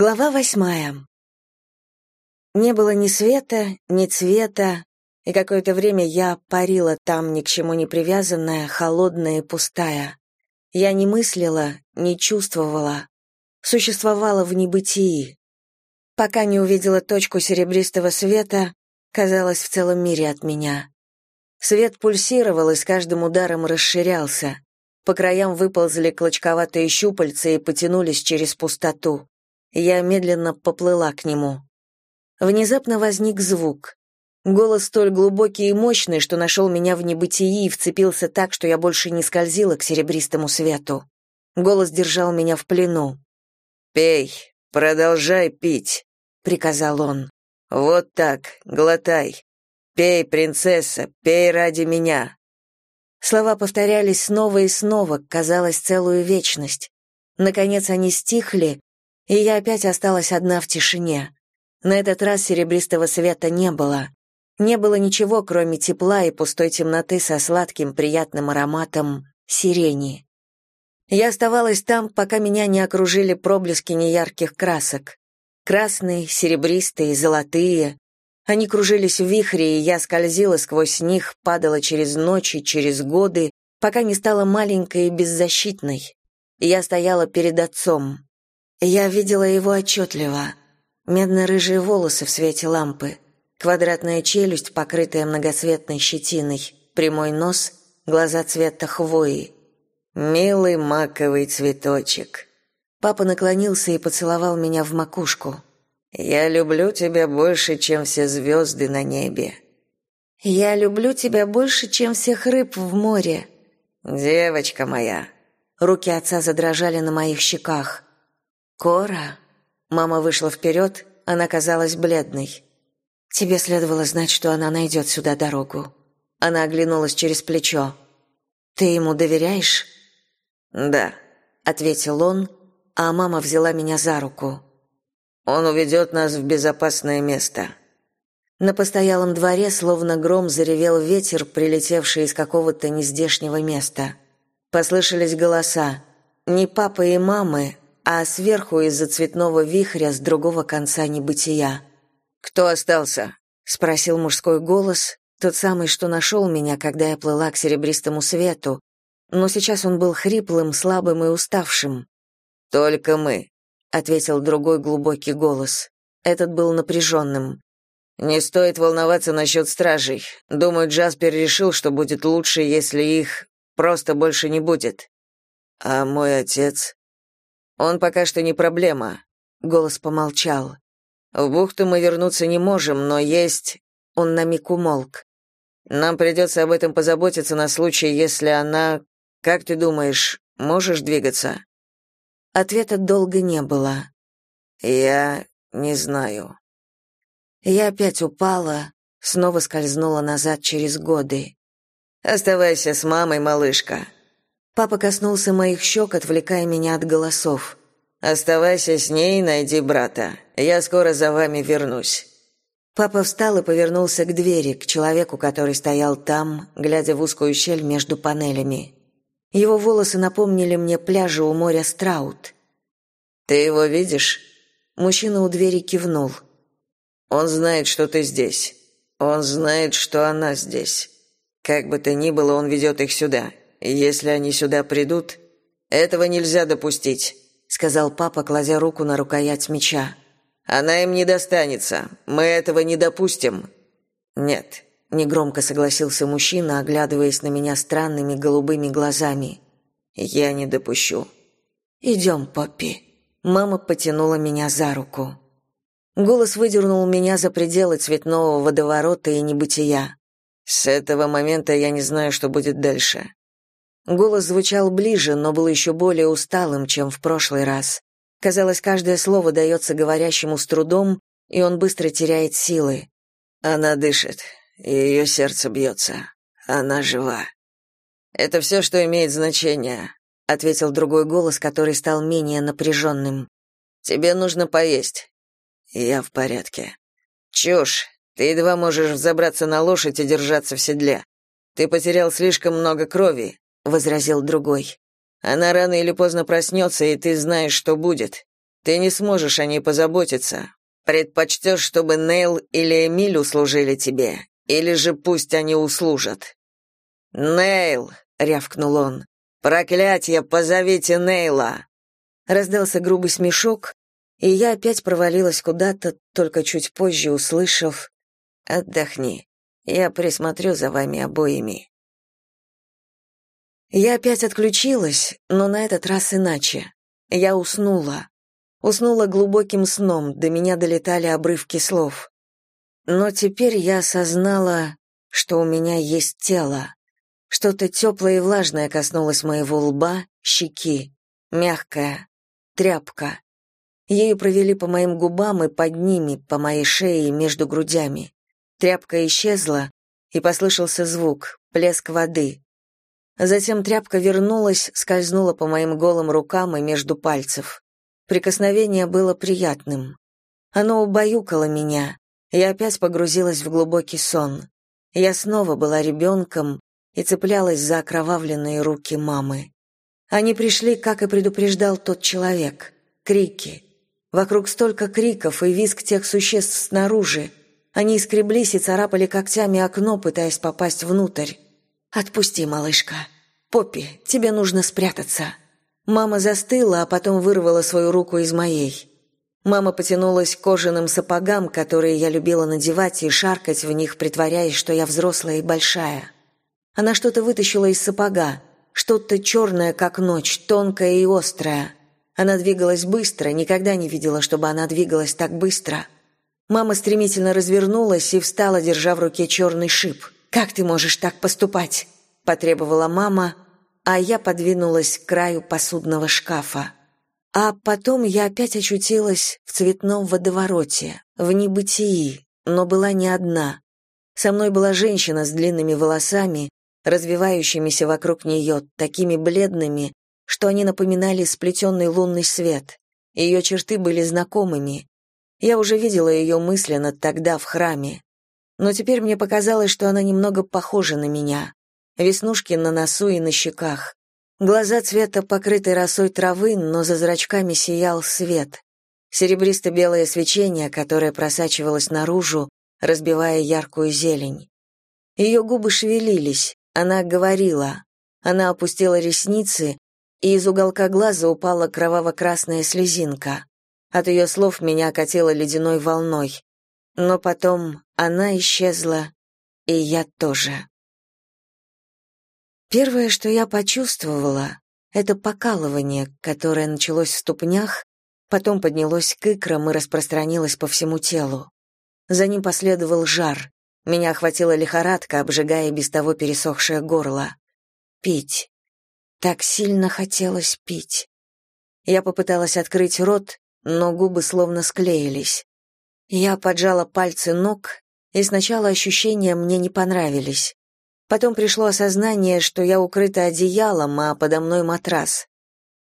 Глава восьмая. Не было ни света, ни цвета, и какое-то время я парила там, ни к чему не привязанная, холодная и пустая. Я не мыслила, не чувствовала, существовала в небытии. Пока не увидела точку серебристого света, казалось в целом мире от меня. Свет пульсировал и с каждым ударом расширялся. По краям выползли клочковатые щупальца и потянулись через пустоту. Я медленно поплыла к нему. Внезапно возник звук. Голос столь глубокий и мощный, что нашел меня в небытии и вцепился так, что я больше не скользила к серебристому свету. Голос держал меня в плену. «Пей, продолжай пить», — приказал он. «Вот так, глотай. Пей, принцесса, пей ради меня». Слова повторялись снова и снова, казалось, целую вечность. Наконец они стихли, и я опять осталась одна в тишине. На этот раз серебристого света не было. Не было ничего, кроме тепла и пустой темноты со сладким приятным ароматом сирени. Я оставалась там, пока меня не окружили проблески неярких красок. Красные, серебристые, золотые. Они кружились в вихре, и я скользила сквозь них, падала через ночи, через годы, пока не стала маленькой и беззащитной. Я стояла перед отцом. Я видела его отчетливо. Медно-рыжие волосы в свете лампы, квадратная челюсть, покрытая многоцветной щетиной, прямой нос, глаза цвета хвои. «Милый маковый цветочек». Папа наклонился и поцеловал меня в макушку. «Я люблю тебя больше, чем все звезды на небе». «Я люблю тебя больше, чем всех рыб в море». «Девочка моя». Руки отца задрожали на моих щеках. «Кора?» Мама вышла вперед, она казалась бледной. «Тебе следовало знать, что она найдет сюда дорогу». Она оглянулась через плечо. «Ты ему доверяешь?» «Да», — ответил он, а мама взяла меня за руку. «Он уведет нас в безопасное место». На постоялом дворе словно гром заревел ветер, прилетевший из какого-то нездешнего места. Послышались голоса. Не папы и мамы, а сверху из-за цветного вихря с другого конца небытия. «Кто остался?» — спросил мужской голос, тот самый, что нашел меня, когда я плыла к серебристому свету, но сейчас он был хриплым, слабым и уставшим. «Только мы», — ответил другой глубокий голос. Этот был напряженным. «Не стоит волноваться насчет стражей. Думаю, Джаспер решил, что будет лучше, если их просто больше не будет». «А мой отец?» Он пока что не проблема. Голос помолчал. В бухту мы вернуться не можем, но есть... Он на миг умолк. Нам придется об этом позаботиться на случай, если она... Как ты думаешь, можешь двигаться? Ответа долго не было. Я не знаю. Я опять упала, снова скользнула назад через годы. Оставайся с мамой, малышка. Папа коснулся моих щек, отвлекая меня от голосов. «Оставайся с ней, найди брата. Я скоро за вами вернусь». Папа встал и повернулся к двери, к человеку, который стоял там, глядя в узкую щель между панелями. Его волосы напомнили мне пляжи у моря Страут. «Ты его видишь?» Мужчина у двери кивнул. «Он знает, что ты здесь. Он знает, что она здесь. Как бы то ни было, он ведет их сюда. Если они сюда придут, этого нельзя допустить, сказал папа, кладя руку на рукоять меча. Она им не достанется. Мы этого не допустим. Нет, негромко согласился мужчина, оглядываясь на меня странными голубыми глазами. Я не допущу. «Идем, Поппи. Мама потянула меня за руку. Голос выдернул меня за пределы цветного водоворота и небытия. С этого момента я не знаю, что будет дальше. Голос звучал ближе, но был еще более усталым, чем в прошлый раз. Казалось, каждое слово дается говорящему с трудом, и он быстро теряет силы. Она дышит, и ее сердце бьется. Она жива. Это все, что имеет значение, ответил другой голос, который стал менее напряженным. Тебе нужно поесть. Я в порядке. Чушь. Ты едва можешь взобраться на лошадь и держаться в седле. Ты потерял слишком много крови возразил другой. Она рано или поздно проснется, и ты знаешь, что будет. Ты не сможешь о ней позаботиться. Предпочтешь, чтобы Нейл или Эмиль услужили тебе, или же пусть они услужат». «Нейл!» — рявкнул он. «Проклятье, позовите Нейла!» Раздался грубый смешок, и я опять провалилась куда-то, только чуть позже услышав «Отдохни, я присмотрю за вами обоими». Я опять отключилась, но на этот раз иначе. Я уснула. Уснула глубоким сном, до меня долетали обрывки слов. Но теперь я осознала, что у меня есть тело. Что-то теплое и влажное коснулось моего лба, щеки. Мягкое. Тряпка. Ею провели по моим губам и под ними, по моей шее и между грудями. Тряпка исчезла, и послышался звук, плеск воды. Затем тряпка вернулась, скользнула по моим голым рукам и между пальцев. Прикосновение было приятным. Оно убаюкало меня. Я опять погрузилась в глубокий сон. Я снова была ребенком и цеплялась за окровавленные руки мамы. Они пришли, как и предупреждал тот человек. Крики. Вокруг столько криков и визг тех существ снаружи. Они искреблись и царапали когтями окно, пытаясь попасть внутрь. «Отпусти, малышка. Поппи, тебе нужно спрятаться». Мама застыла, а потом вырвала свою руку из моей. Мама потянулась к кожаным сапогам, которые я любила надевать и шаркать в них, притворяясь, что я взрослая и большая. Она что-то вытащила из сапога, что-то черное, как ночь, тонкое и острое. Она двигалась быстро, никогда не видела, чтобы она двигалась так быстро. Мама стремительно развернулась и встала, держа в руке черный шип. «Как ты можешь так поступать?» – потребовала мама, а я подвинулась к краю посудного шкафа. А потом я опять очутилась в цветном водовороте, в небытии, но была не одна. Со мной была женщина с длинными волосами, развивающимися вокруг нее, такими бледными, что они напоминали сплетенный лунный свет. Ее черты были знакомыми. Я уже видела ее мысленно тогда в храме. Но теперь мне показалось, что она немного похожа на меня. Веснушки на носу и на щеках. Глаза цвета покрытой росой травы, но за зрачками сиял свет. Серебристо-белое свечение, которое просачивалось наружу, разбивая яркую зелень. Ее губы шевелились, она говорила. Она опустила ресницы, и из уголка глаза упала кроваво-красная слезинка. От ее слов меня окатило ледяной волной. Но потом она исчезла, и я тоже. Первое, что я почувствовала, это покалывание, которое началось в ступнях, потом поднялось к икрам и распространилось по всему телу. За ним последовал жар. Меня охватила лихорадка, обжигая без того пересохшее горло. Пить. Так сильно хотелось пить. Я попыталась открыть рот, но губы словно склеились. Я поджала пальцы ног, и сначала ощущения мне не понравились. Потом пришло осознание, что я укрыта одеялом, а подо мной матрас.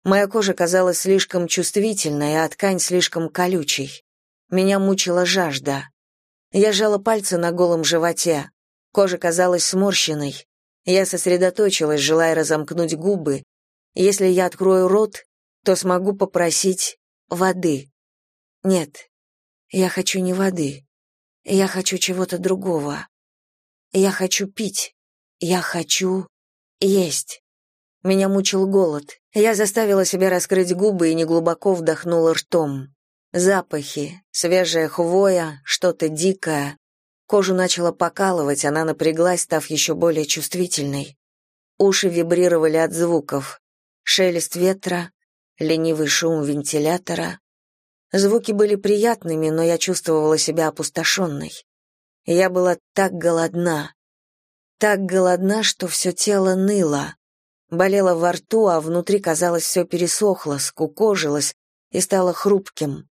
Моя кожа казалась слишком чувствительной, а ткань слишком колючей. Меня мучила жажда. Я сжала пальцы на голом животе. Кожа казалась сморщенной. Я сосредоточилась, желая разомкнуть губы. Если я открою рот, то смогу попросить воды. Нет, я хочу не воды. Я хочу чего-то другого. Я хочу пить. Я хочу есть. Меня мучил голод. Я заставила себя раскрыть губы и неглубоко вдохнула ртом. Запахи, свежая хвоя, что-то дикое. Кожу начала покалывать, она напряглась, став еще более чувствительной. Уши вибрировали от звуков. Шелест ветра, ленивый шум вентилятора. Звуки были приятными, но я чувствовала себя опустошенной. Я была так голодна так голодна, что все тело ныло. Болело во рту, а внутри, казалось, все пересохло, скукожилось и стало хрупким.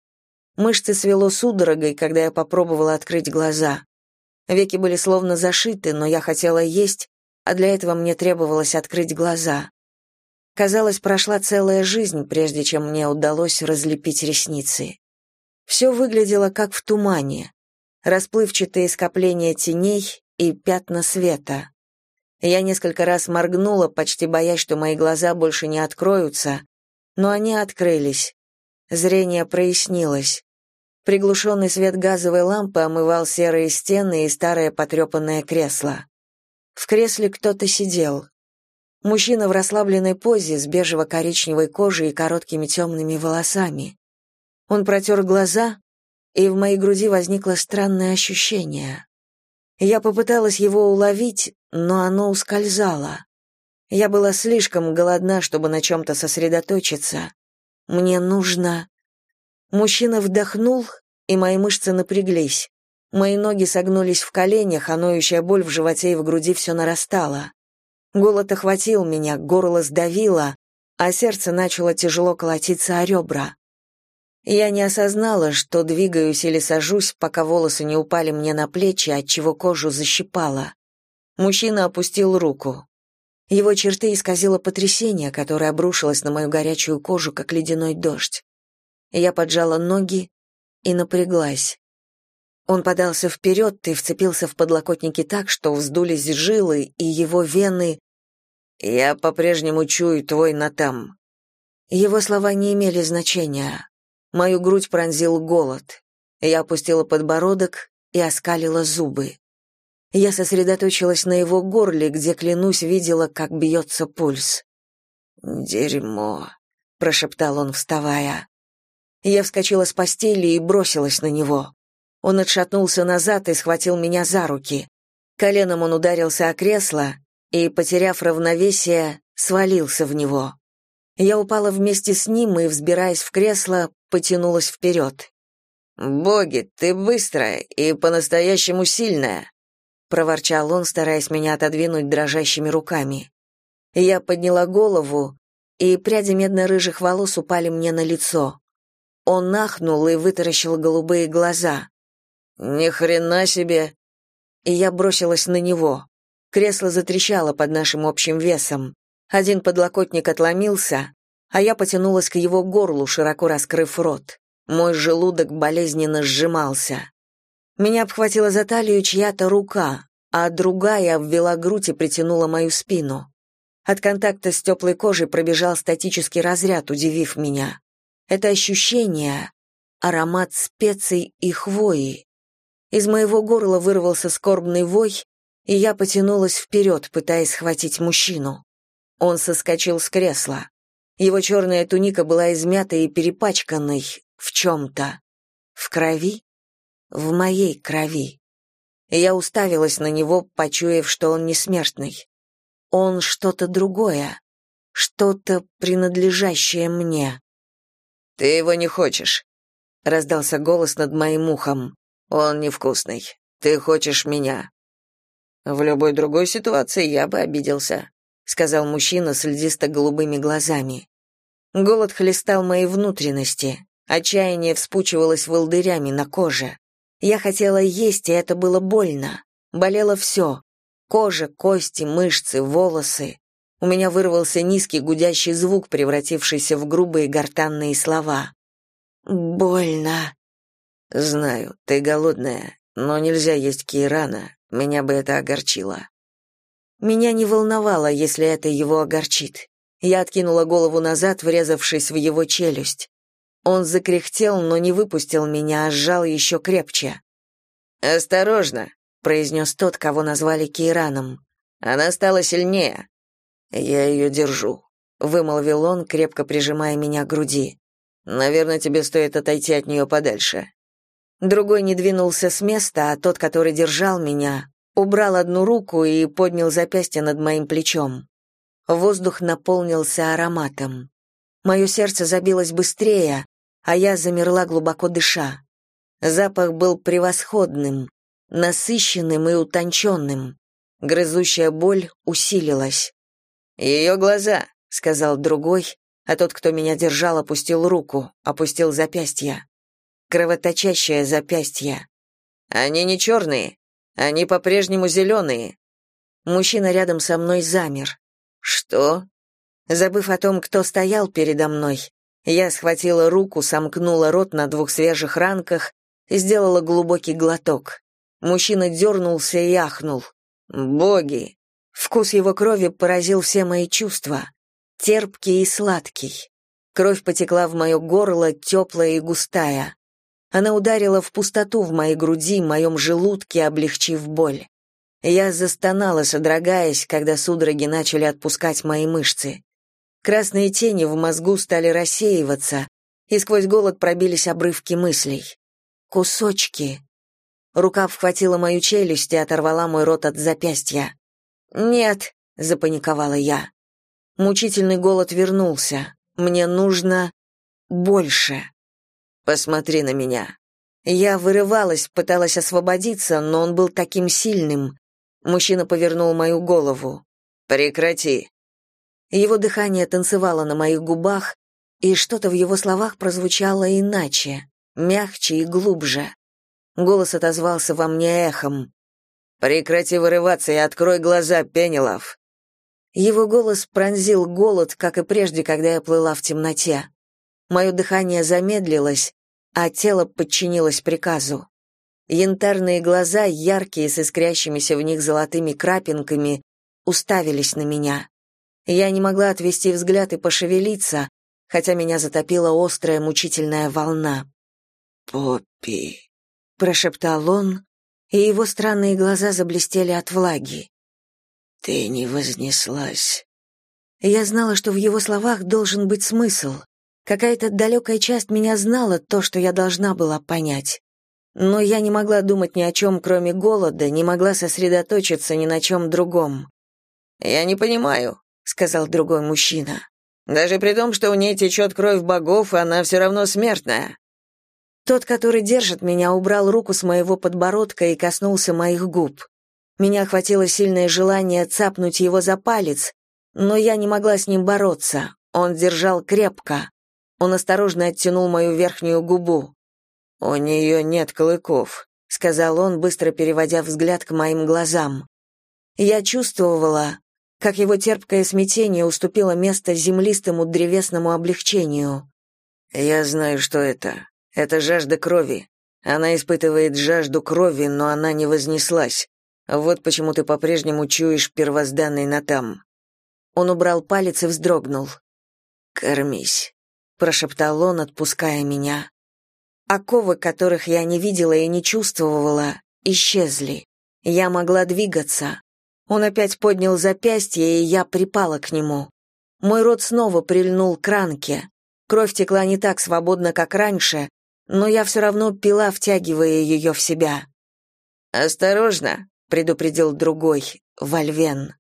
Мышцы свело судорогой, когда я попробовала открыть глаза. Веки были словно зашиты, но я хотела есть, а для этого мне требовалось открыть глаза. Казалось, прошла целая жизнь, прежде чем мне удалось разлепить ресницы. Все выглядело как в тумане. Расплывчатые скопления теней и пятна света. Я несколько раз моргнула, почти боясь, что мои глаза больше не откроются, но они открылись. Зрение прояснилось. Приглушенный свет газовой лампы омывал серые стены и старое потрепанное кресло. В кресле кто-то сидел. Мужчина в расслабленной позе с бежево-коричневой кожей и короткими темными волосами. Он протер глаза, и в моей груди возникло странное ощущение. Я попыталась его уловить, но оно ускользало. Я была слишком голодна, чтобы на чем-то сосредоточиться. Мне нужно... Мужчина вдохнул, и мои мышцы напряглись. Мои ноги согнулись в коленях, а ноющая боль в животе и в груди все нарастала. Голод охватил меня, горло сдавило, а сердце начало тяжело колотиться о ребра. Я не осознала, что двигаюсь или сажусь, пока волосы не упали мне на плечи, отчего кожу защипало. Мужчина опустил руку. Его черты исказило потрясение, которое обрушилось на мою горячую кожу, как ледяной дождь. Я поджала ноги и напряглась. Он подался вперед и вцепился в подлокотники так, что вздулись жилы, и его вены... «Я по-прежнему чую твой натам». Его слова не имели значения. Мою грудь пронзил голод. Я опустила подбородок и оскалила зубы. Я сосредоточилась на его горле, где, клянусь, видела, как бьется пульс. «Дерьмо», — прошептал он, вставая. Я вскочила с постели и бросилась на него. Он отшатнулся назад и схватил меня за руки. Коленом он ударился о кресло и, потеряв равновесие, свалился в него. Я упала вместе с ним и, взбираясь в кресло, потянулась вперед. «Боги, ты быстрая и по-настоящему сильная!» — проворчал он, стараясь меня отодвинуть дрожащими руками. Я подняла голову, и пряди медно-рыжих волос упали мне на лицо. Он нахнул и вытаращил голубые глаза. Ни хрена себе. И я бросилась на него. Кресло затрещало под нашим общим весом. Один подлокотник отломился, а я потянулась к его горлу, широко раскрыв рот. Мой желудок болезненно сжимался. Меня обхватила за талию чья-то рука, а другая обвела грудь и притянула мою спину. От контакта с теплой кожей пробежал статический разряд, удивив меня. Это ощущение, аромат специй и хвои. Из моего горла вырвался скорбный вой, и я потянулась вперед, пытаясь схватить мужчину. Он соскочил с кресла. Его черная туника была измята и перепачканной в чем-то. В крови? В моей крови. Я уставилась на него, почуяв, что он не смертный. Он что-то другое, что-то принадлежащее мне. «Ты его не хочешь», — раздался голос над моим ухом. Он невкусный. Ты хочешь меня. В любой другой ситуации я бы обиделся, сказал мужчина с льдисто-голубыми глазами. Голод хлестал мои внутренности. Отчаяние вспучивалось волдырями на коже. Я хотела есть, и это было больно. Болело все. Кожа, кости, мышцы, волосы. У меня вырвался низкий гудящий звук, превратившийся в грубые гортанные слова. «Больно», Знаю, ты голодная, но нельзя есть Кирана. Меня бы это огорчило. Меня не волновало, если это его огорчит. Я откинула голову назад, врезавшись в его челюсть. Он закряхтел, но не выпустил меня, а сжал еще крепче. «Осторожно», — произнес тот, кого назвали Кейраном. «Она стала сильнее». «Я ее держу», — вымолвил он, крепко прижимая меня к груди. «Наверное, тебе стоит отойти от нее подальше. Другой не двинулся с места, а тот, который держал меня, убрал одну руку и поднял запястье над моим плечом. Воздух наполнился ароматом. Мое сердце забилось быстрее, а я замерла глубоко дыша. Запах был превосходным, насыщенным и утонченным. Грызущая боль усилилась. «Ее глаза», — сказал другой, а тот, кто меня держал, опустил руку, опустил запястье кровоточащее запястье. Они не черные, они по-прежнему зеленые. Мужчина рядом со мной замер. Что? Забыв о том, кто стоял передо мной, я схватила руку, сомкнула рот на двух свежих ранках и сделала глубокий глоток. Мужчина дернулся и ахнул. «Боги!» Вкус его крови поразил все мои чувства. Терпкий и сладкий. Кровь потекла в мое горло, теплая и густая. Она ударила в пустоту в моей груди, моем желудке, облегчив боль. Я застонала, содрогаясь, когда судороги начали отпускать мои мышцы. Красные тени в мозгу стали рассеиваться, и сквозь голод пробились обрывки мыслей. Кусочки. Рука вхватила мою челюсть и оторвала мой рот от запястья. «Нет», — запаниковала я. Мучительный голод вернулся. Мне нужно больше. Посмотри на меня. Я вырывалась, пыталась освободиться, но он был таким сильным. Мужчина повернул мою голову. «Прекрати». Его дыхание танцевало на моих губах, и что-то в его словах прозвучало иначе, мягче и глубже. Голос отозвался во мне эхом. «Прекрати вырываться и открой глаза, Пенелов!» Его голос пронзил голод, как и прежде, когда я плыла в темноте. Мое дыхание замедлилось, а тело подчинилось приказу. Янтарные глаза, яркие, с искрящимися в них золотыми крапинками, уставились на меня. Я не могла отвести взгляд и пошевелиться, хотя меня затопила острая мучительная волна. «Поппи», — прошептал он, и его странные глаза заблестели от влаги. «Ты не вознеслась». Я знала, что в его словах должен быть смысл. Какая-то далекая часть меня знала то, что я должна была понять. Но я не могла думать ни о чем, кроме голода, не могла сосредоточиться ни на чем другом. «Я не понимаю», — сказал другой мужчина. «Даже при том, что у ней течет кровь богов, она все равно смертная». Тот, который держит меня, убрал руку с моего подбородка и коснулся моих губ. Меня охватило сильное желание цапнуть его за палец, но я не могла с ним бороться. Он держал крепко. Он осторожно оттянул мою верхнюю губу. «У нее нет клыков», — сказал он, быстро переводя взгляд к моим глазам. Я чувствовала, как его терпкое смятение уступило место землистому древесному облегчению. «Я знаю, что это. Это жажда крови. Она испытывает жажду крови, но она не вознеслась. Вот почему ты по-прежнему чуешь первозданный натам». Он убрал палец и вздрогнул. «Кормись», — прошептал он, отпуская меня. Оковы, которых я не видела и не чувствовала, исчезли. Я могла двигаться. Он опять поднял запястье, и я припала к нему. Мой рот снова прильнул к ранке. Кровь текла не так свободно, как раньше, но я все равно пила, втягивая ее в себя. «Осторожно», — предупредил другой, Вальвен.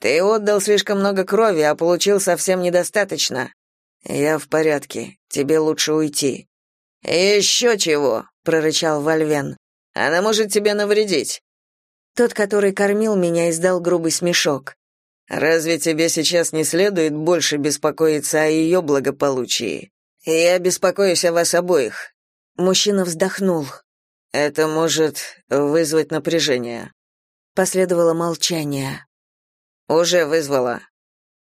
«Ты отдал слишком много крови, а получил совсем недостаточно». «Я в порядке. Тебе лучше уйти». «Еще чего!» — прорычал Вальвен. «Она может тебе навредить». Тот, который кормил меня, издал грубый смешок. «Разве тебе сейчас не следует больше беспокоиться о ее благополучии? Я беспокоюсь о вас обоих». Мужчина вздохнул. «Это может вызвать напряжение». Последовало молчание. «Уже вызвала».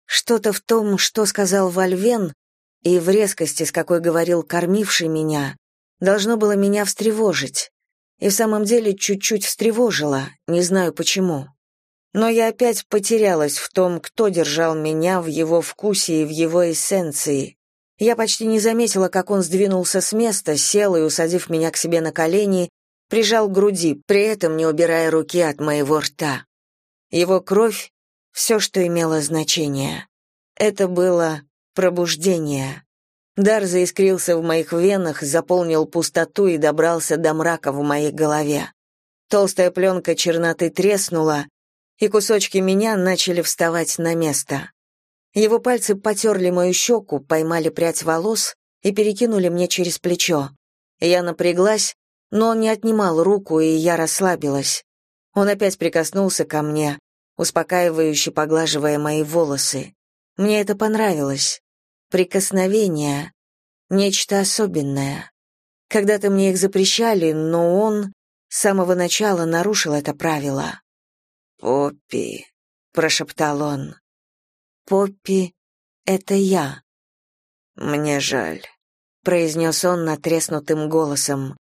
Что-то в том, что сказал Вальвен, и в резкости, с какой говорил кормивший меня, должно было меня встревожить. И в самом деле чуть-чуть встревожило, не знаю почему. Но я опять потерялась в том, кто держал меня в его вкусе и в его эссенции. Я почти не заметила, как он сдвинулся с места, сел и, усадив меня к себе на колени, прижал к груди, при этом не убирая руки от моего рта. Его кровь — все, что имело значение. Это было Пробуждение. Дар заискрился в моих венах, заполнил пустоту и добрался до мрака в моей голове. Толстая пленка черноты треснула, и кусочки меня начали вставать на место. Его пальцы потерли мою щеку, поймали прядь волос и перекинули мне через плечо. Я напряглась, но он не отнимал руку, и я расслабилась. Он опять прикоснулся ко мне, успокаивающе поглаживая мои волосы. Мне это понравилось. Прикосновение — нечто особенное. Когда-то мне их запрещали, но он с самого начала нарушил это правило. «Поппи», — прошептал он. «Поппи — это я». «Мне жаль», — произнес он натреснутым голосом.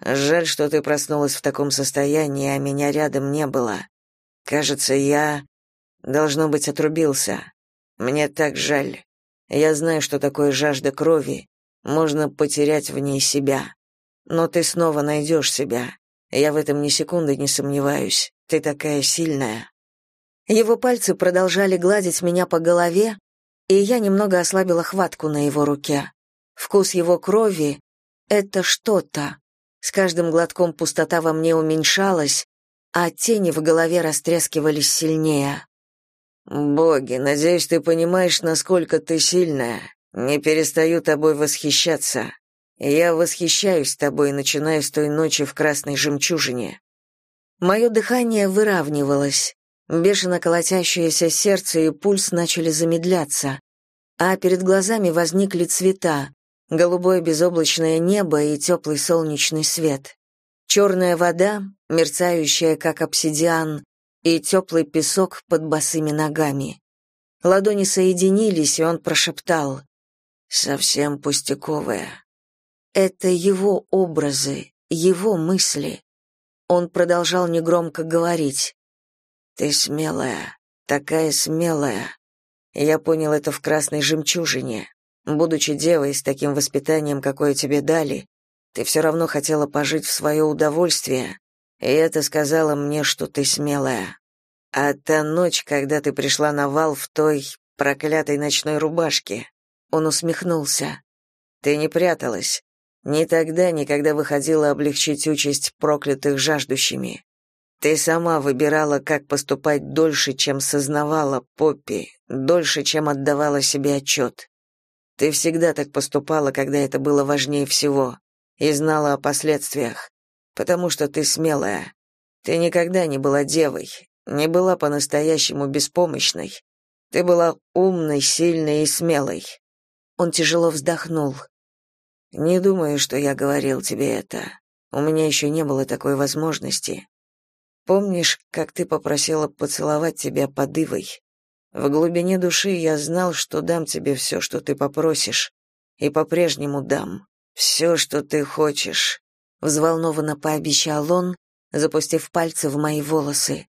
«Жаль, что ты проснулась в таком состоянии, а меня рядом не было. Кажется, я, должно быть, отрубился. Мне так жаль. Я знаю, что такое жажда крови. Можно потерять в ней себя. Но ты снова найдешь себя. Я в этом ни секунды не сомневаюсь. Ты такая сильная. Его пальцы продолжали гладить меня по голове, и я немного ослабила хватку на его руке. Вкус его крови — это что-то. С каждым глотком пустота во мне уменьшалась, а тени в голове растрескивались сильнее. «Боги, надеюсь, ты понимаешь, насколько ты сильная. Не перестаю тобой восхищаться. Я восхищаюсь тобой, начиная с той ночи в красной жемчужине». Мое дыхание выравнивалось. Бешено колотящееся сердце и пульс начали замедляться, а перед глазами возникли цвета — голубое безоблачное небо и теплый солнечный свет. Черная вода, мерцающая, как обсидиан, и теплый песок под босыми ногами. Ладони соединились, и он прошептал «Совсем пустяковая». Это его образы, его мысли. Он продолжал негромко говорить. «Ты смелая, такая смелая». Я понял это в красной жемчужине. Будучи девой с таким воспитанием, какое тебе дали, ты все равно хотела пожить в свое удовольствие, и это сказала мне, что ты смелая. А та ночь, когда ты пришла на вал в той проклятой ночной рубашке, он усмехнулся. Ты не пряталась. Ни тогда, ни когда выходила облегчить участь проклятых жаждущими. Ты сама выбирала, как поступать дольше, чем сознавала, Поппи, дольше, чем отдавала себе отчет. Ты всегда так поступала, когда это было важнее всего, и знала о последствиях потому что ты смелая. Ты никогда не была девой, не была по-настоящему беспомощной. Ты была умной, сильной и смелой. Он тяжело вздохнул. Не думаю, что я говорил тебе это. У меня еще не было такой возможности. Помнишь, как ты попросила поцеловать тебя под ивой? В глубине души я знал, что дам тебе все, что ты попросишь, и по-прежнему дам. Все, что ты хочешь, взволнованно пообещал он, запустив пальцы в мои волосы.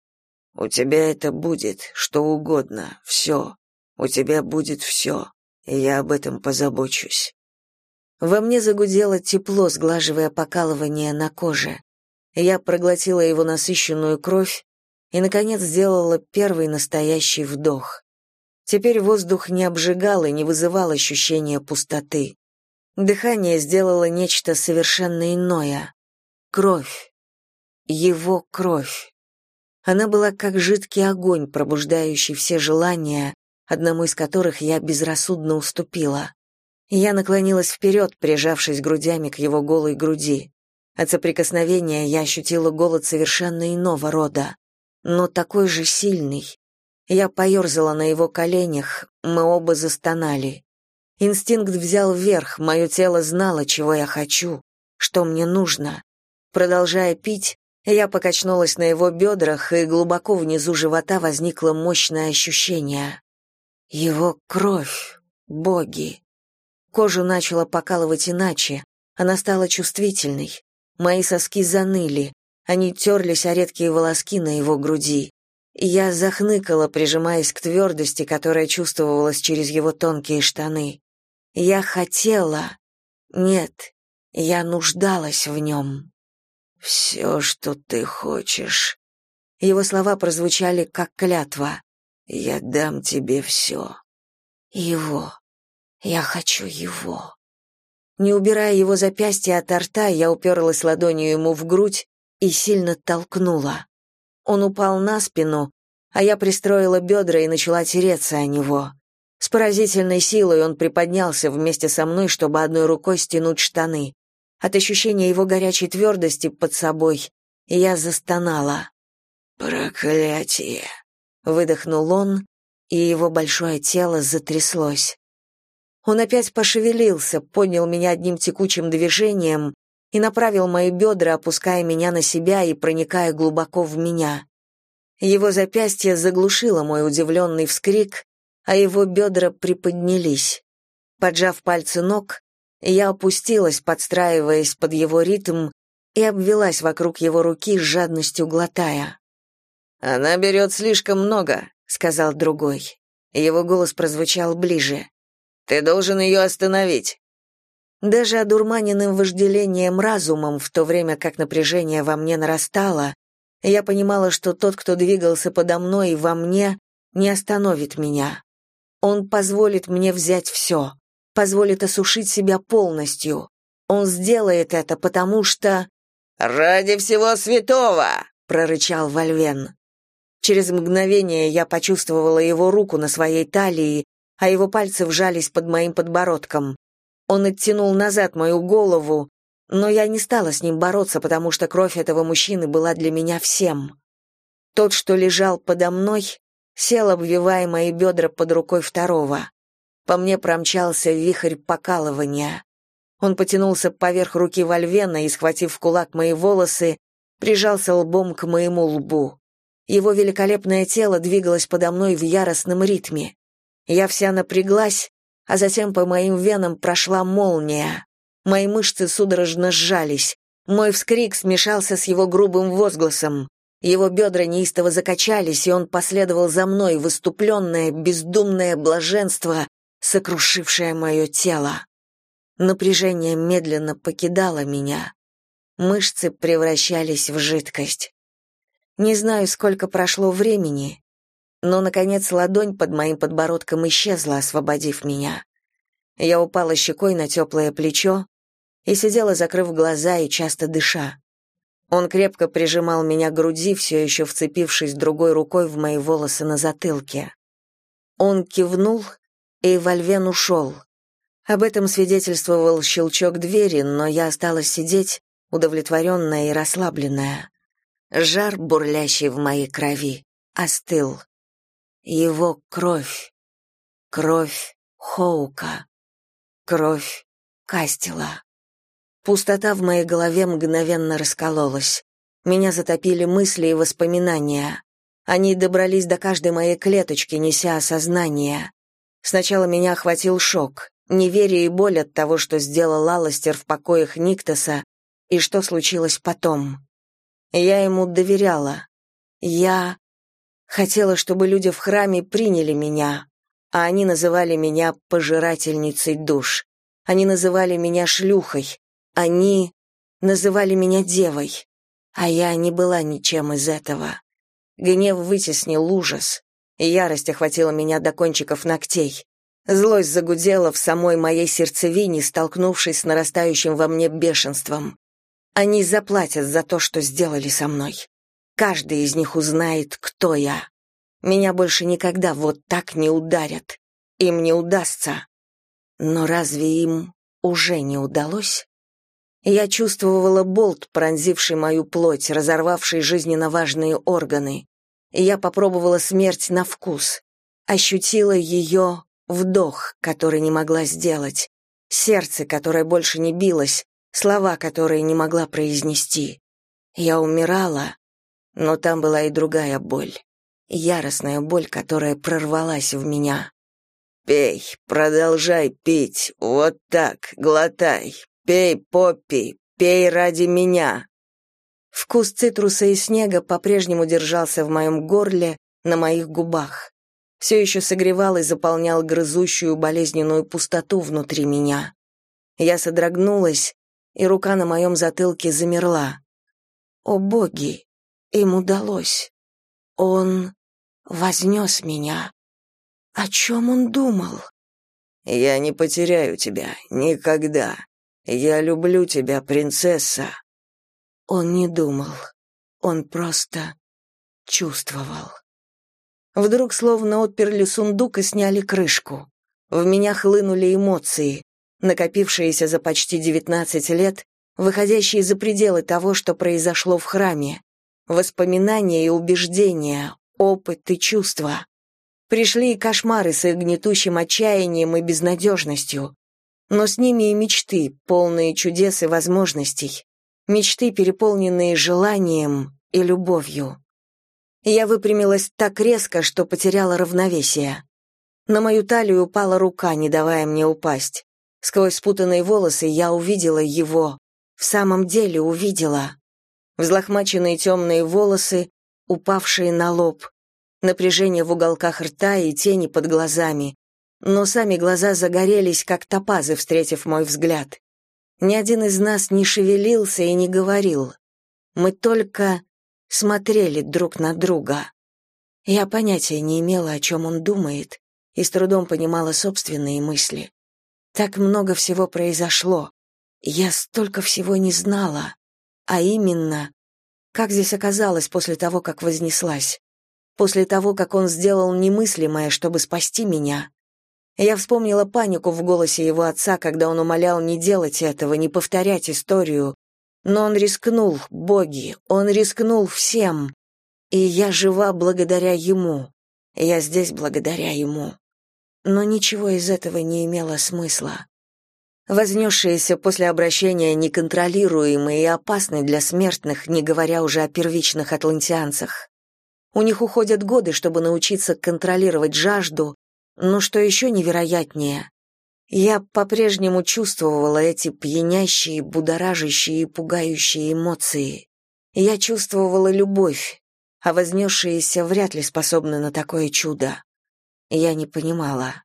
У тебя это будет, что угодно, все. У тебя будет все, и я об этом позабочусь. Во мне загудело тепло, сглаживая покалывание на коже. Я проглотила его насыщенную кровь и, наконец, сделала первый настоящий вдох. Теперь воздух не обжигал и не вызывал ощущения пустоты. Дыхание сделало нечто совершенно иное. Кровь. Его кровь. Она была как жидкий огонь, пробуждающий все желания, одному из которых я безрассудно уступила. Я наклонилась вперед, прижавшись грудями к его голой груди. От соприкосновения я ощутила голод совершенно иного рода, но такой же сильный. Я поерзала на его коленях, мы оба застонали. Инстинкт взял вверх, мое тело знало, чего я хочу, что мне нужно. Продолжая пить, я покачнулась на его бедрах, и глубоко внизу живота возникло мощное ощущение. Его кровь, боги. Кожу начала покалывать иначе, она стала чувствительной. Мои соски заныли, они терлись о редкие волоски на его груди. Я захныкала, прижимаясь к твердости, которая чувствовалась через его тонкие штаны. Я хотела. Нет, я нуждалась в нем. «Все, что ты хочешь». Его слова прозвучали как клятва. «Я дам тебе все». Его. Я хочу его. Не убирая его запястья от рта, я уперлась ладонью ему в грудь и сильно толкнула. Он упал на спину, а я пристроила бедра и начала тереться о него. С поразительной силой он приподнялся вместе со мной, чтобы одной рукой стянуть штаны. От ощущения его горячей твердости под собой я застонала. «Проклятие!» — выдохнул он, и его большое тело затряслось. Он опять пошевелился, поднял меня одним текучим движением и направил мои бедра, опуская меня на себя и проникая глубоко в меня. Его запястье заглушило мой удивленный вскрик, а его бедра приподнялись. Поджав пальцы ног, я опустилась, подстраиваясь под его ритм, и обвелась вокруг его руки, с жадностью глотая. «Она берет слишком много», — сказал другой. Его голос прозвучал ближе. Ты должен ее остановить». Даже одурманенным вожделением разумом, в то время как напряжение во мне нарастало, я понимала, что тот, кто двигался подо мной и во мне, не остановит меня. Он позволит мне взять все, позволит осушить себя полностью. Он сделает это, потому что... «Ради всего святого!» — прорычал Вальвен. Через мгновение я почувствовала его руку на своей талии, а его пальцы вжались под моим подбородком. Он оттянул назад мою голову, но я не стала с ним бороться, потому что кровь этого мужчины была для меня всем. Тот, что лежал подо мной, сел, обвивая мои бедра под рукой второго. По мне промчался вихрь покалывания. Он потянулся поверх руки Вальвена и, схватив в кулак мои волосы, прижался лбом к моему лбу. Его великолепное тело двигалось подо мной в яростном ритме. Я вся напряглась, а затем по моим венам прошла молния. Мои мышцы судорожно сжались. Мой вскрик смешался с его грубым возгласом. Его бедра неистово закачались, и он последовал за мной, выступленное, бездумное блаженство, сокрушившее мое тело. Напряжение медленно покидало меня. Мышцы превращались в жидкость. Не знаю, сколько прошло времени, но, наконец, ладонь под моим подбородком исчезла, освободив меня. Я упала щекой на теплое плечо и сидела, закрыв глаза и часто дыша. Он крепко прижимал меня к груди, все еще вцепившись другой рукой в мои волосы на затылке. Он кивнул, и Вальвен ушел. Об этом свидетельствовал щелчок двери, но я осталась сидеть, удовлетворенная и расслабленная. Жар, бурлящий в моей крови, остыл. Его кровь. Кровь Хоука. Кровь Кастела. Пустота в моей голове мгновенно раскололась. Меня затопили мысли и воспоминания. Они добрались до каждой моей клеточки, неся осознание. Сначала меня охватил шок, неверие и боль от того, что сделал Алластер в покоях Никтоса, и что случилось потом. Я ему доверяла. Я Хотела, чтобы люди в храме приняли меня, а они называли меня пожирательницей душ. Они называли меня шлюхой. Они называли меня девой. А я не была ничем из этого. Гнев вытеснил ужас, ярость охватила меня до кончиков ногтей. Злость загудела в самой моей сердцевине, столкнувшись с нарастающим во мне бешенством. Они заплатят за то, что сделали со мной. Каждый из них узнает, кто я. Меня больше никогда вот так не ударят. Им не удастся. Но разве им уже не удалось? Я чувствовала болт, пронзивший мою плоть, разорвавший жизненно важные органы. Я попробовала смерть на вкус. Ощутила ее вдох, который не могла сделать, сердце, которое больше не билось, слова, которые не могла произнести. Я умирала, но там была и другая боль. Яростная боль, которая прорвалась в меня. «Пей, продолжай пить, вот так, глотай. Пей, Поппи, пей ради меня». Вкус цитруса и снега по-прежнему держался в моем горле, на моих губах. Все еще согревал и заполнял грызущую болезненную пустоту внутри меня. Я содрогнулась, и рука на моем затылке замерла. О боги, им удалось. Он вознес меня. О чем он думал? «Я не потеряю тебя, никогда. Я люблю тебя, принцесса». Он не думал, он просто чувствовал. Вдруг словно отперли сундук и сняли крышку. В меня хлынули эмоции, накопившиеся за почти девятнадцать лет, выходящие за пределы того, что произошло в храме воспоминания и убеждения, опыт и чувства. Пришли и кошмары с их гнетущим отчаянием и безнадежностью, но с ними и мечты, полные чудес и возможностей, мечты, переполненные желанием и любовью. Я выпрямилась так резко, что потеряла равновесие. На мою талию упала рука, не давая мне упасть. Сквозь спутанные волосы я увидела его. В самом деле увидела взлохмаченные темные волосы, упавшие на лоб, напряжение в уголках рта и тени под глазами, но сами глаза загорелись, как топазы, встретив мой взгляд. Ни один из нас не шевелился и не говорил. Мы только смотрели друг на друга. Я понятия не имела, о чем он думает, и с трудом понимала собственные мысли. Так много всего произошло. Я столько всего не знала. А именно, как здесь оказалось после того, как вознеслась? После того, как он сделал немыслимое, чтобы спасти меня? Я вспомнила панику в голосе его отца, когда он умолял не делать этого, не повторять историю. Но он рискнул, боги, он рискнул всем. И я жива благодаря ему. Я здесь благодаря ему. Но ничего из этого не имело смысла. Вознесшиеся после обращения неконтролируемые и опасны для смертных, не говоря уже о первичных атлантианцах. У них уходят годы, чтобы научиться контролировать жажду, но что еще невероятнее, я по-прежнему чувствовала эти пьянящие, будоражащие и пугающие эмоции. Я чувствовала любовь, а вознесшиеся вряд ли способны на такое чудо. Я не понимала.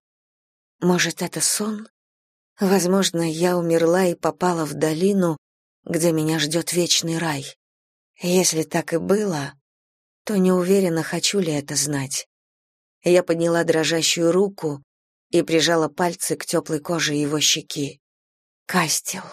Может, это сон? Возможно, я умерла и попала в долину, где меня ждет вечный рай. Если так и было, то не уверена, хочу ли это знать. Я подняла дрожащую руку и прижала пальцы к теплой коже его щеки. Кастел.